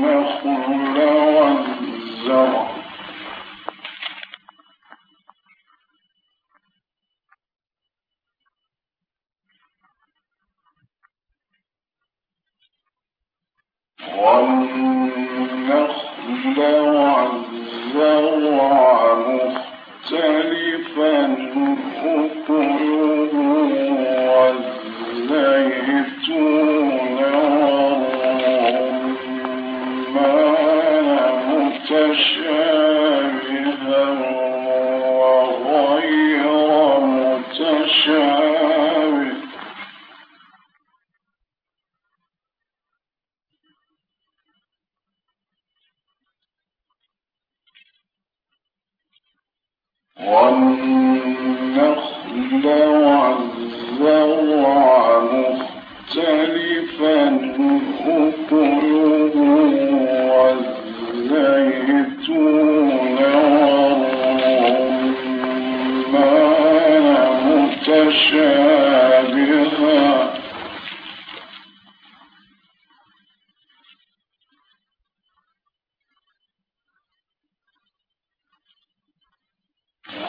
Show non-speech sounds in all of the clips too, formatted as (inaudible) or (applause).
والنخل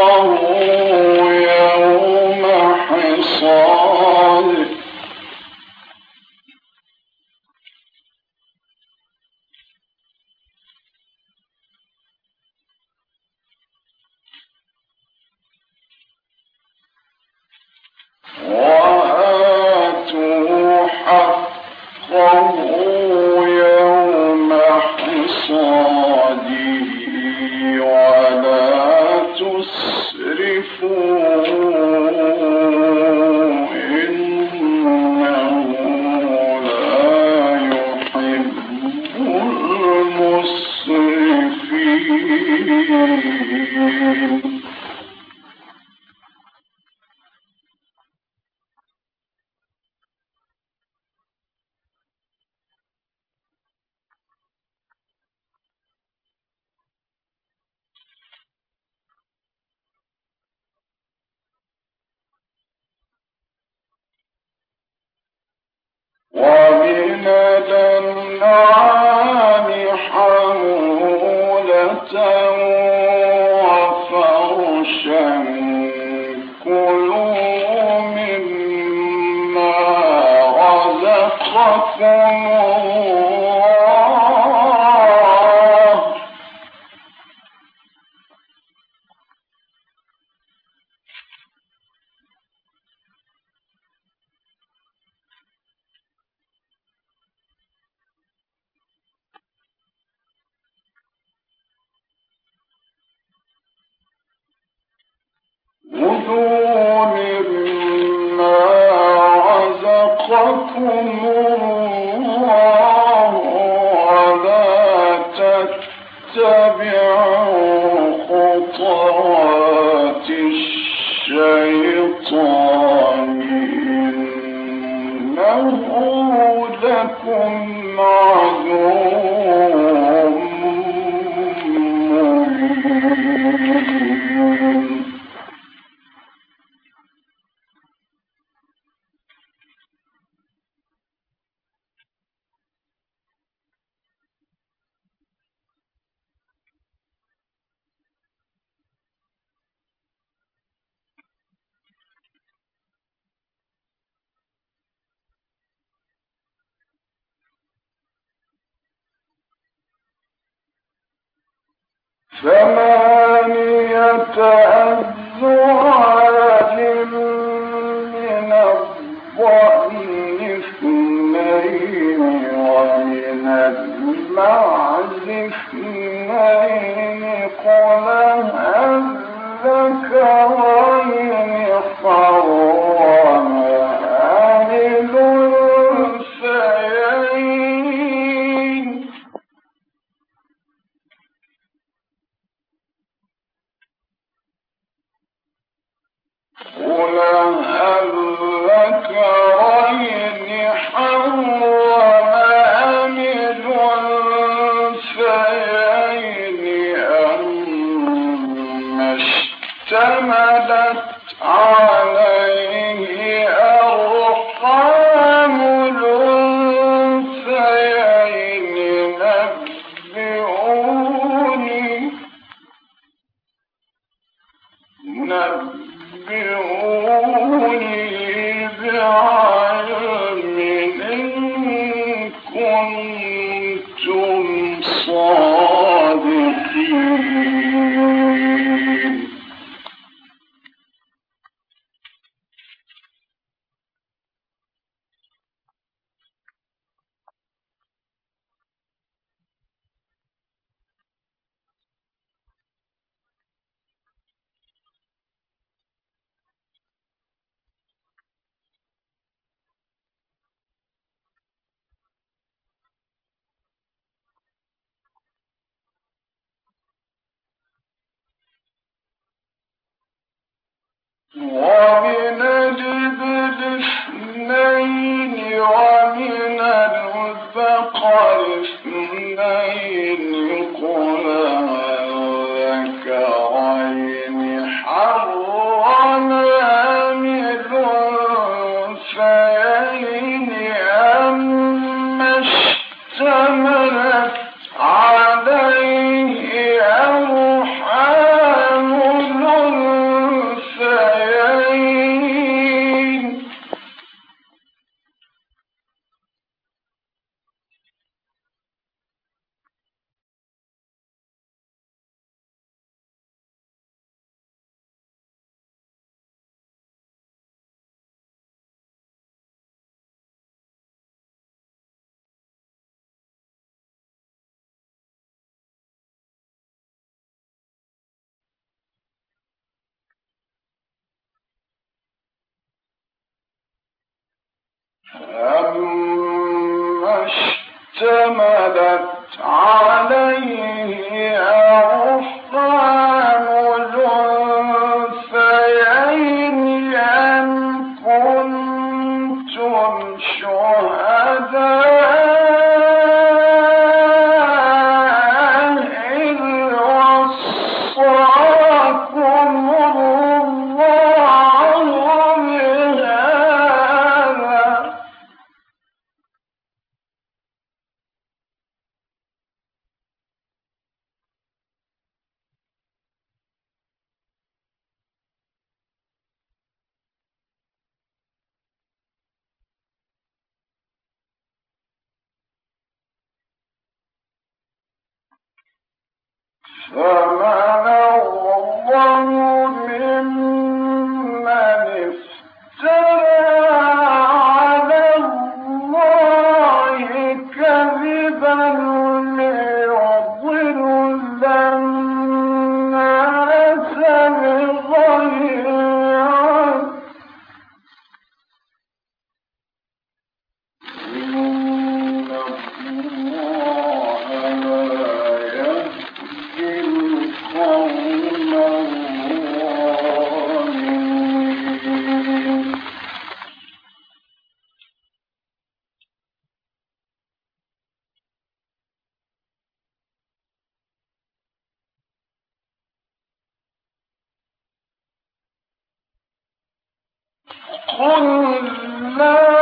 والرمان ومن الأنعام حمولة وفرشا كلوا مما رزقكم لكم عدو ثمانية أزواج من الضأن اثنين ومن المعز Oh, ومن ولما اشتملت عليه قل لا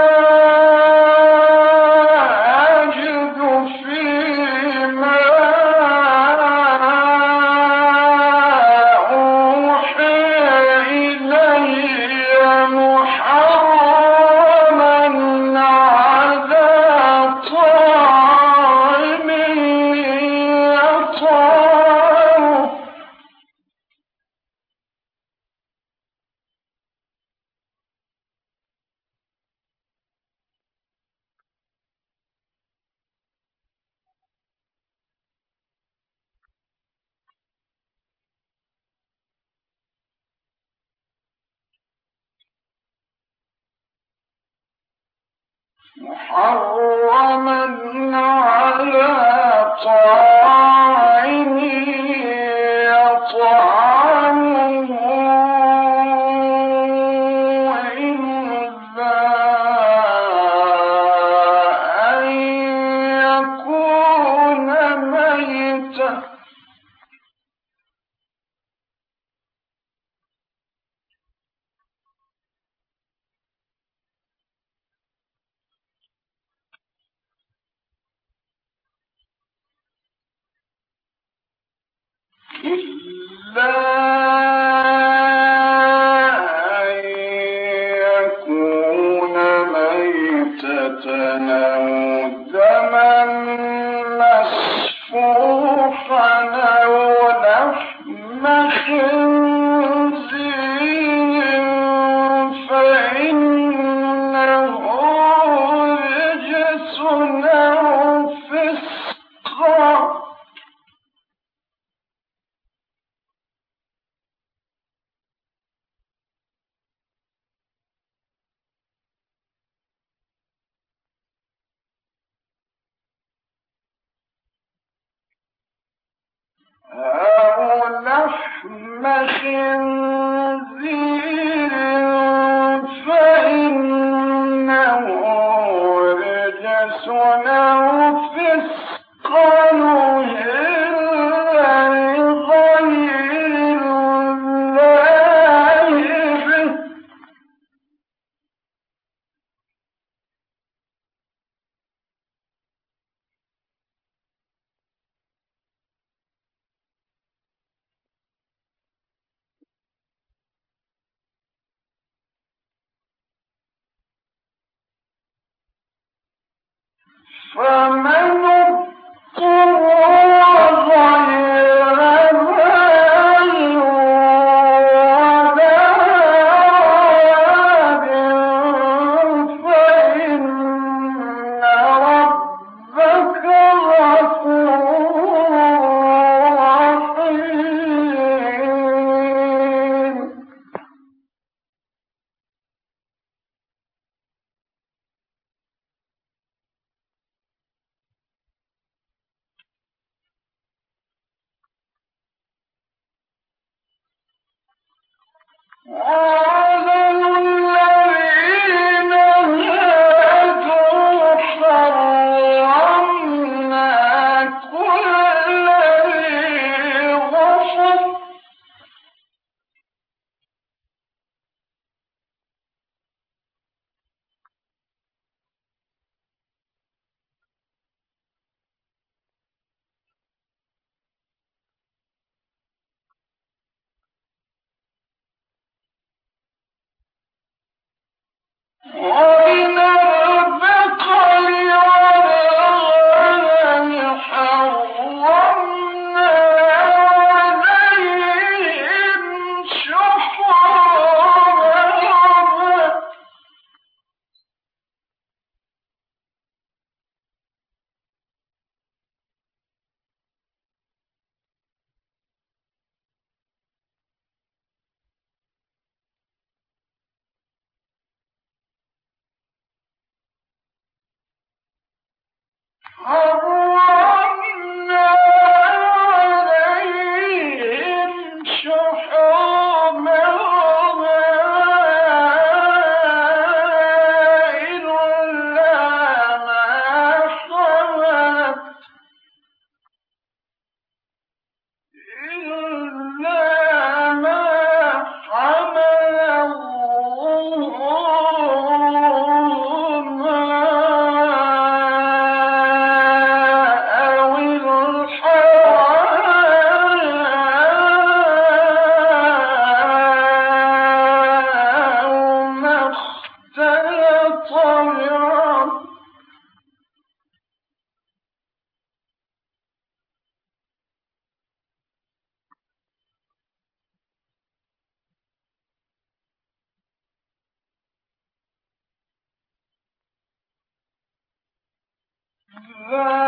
على طاعم Okay. (laughs) أو لحم خنزير فإنه رجس فمن All Oh! Right.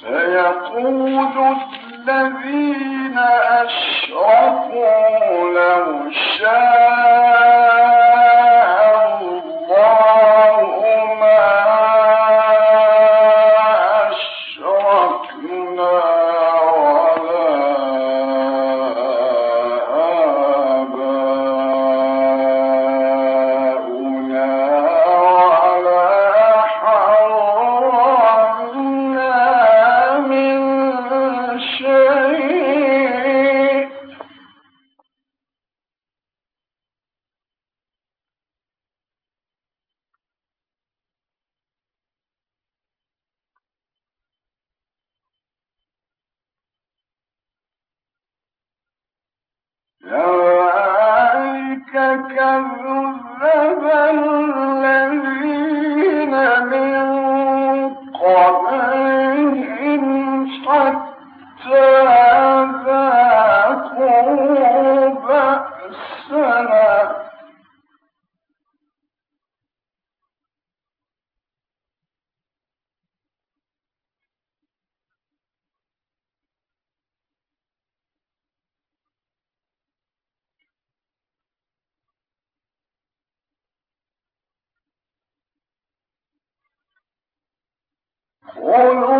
سيقول الذين أشركوا لو شاء إلا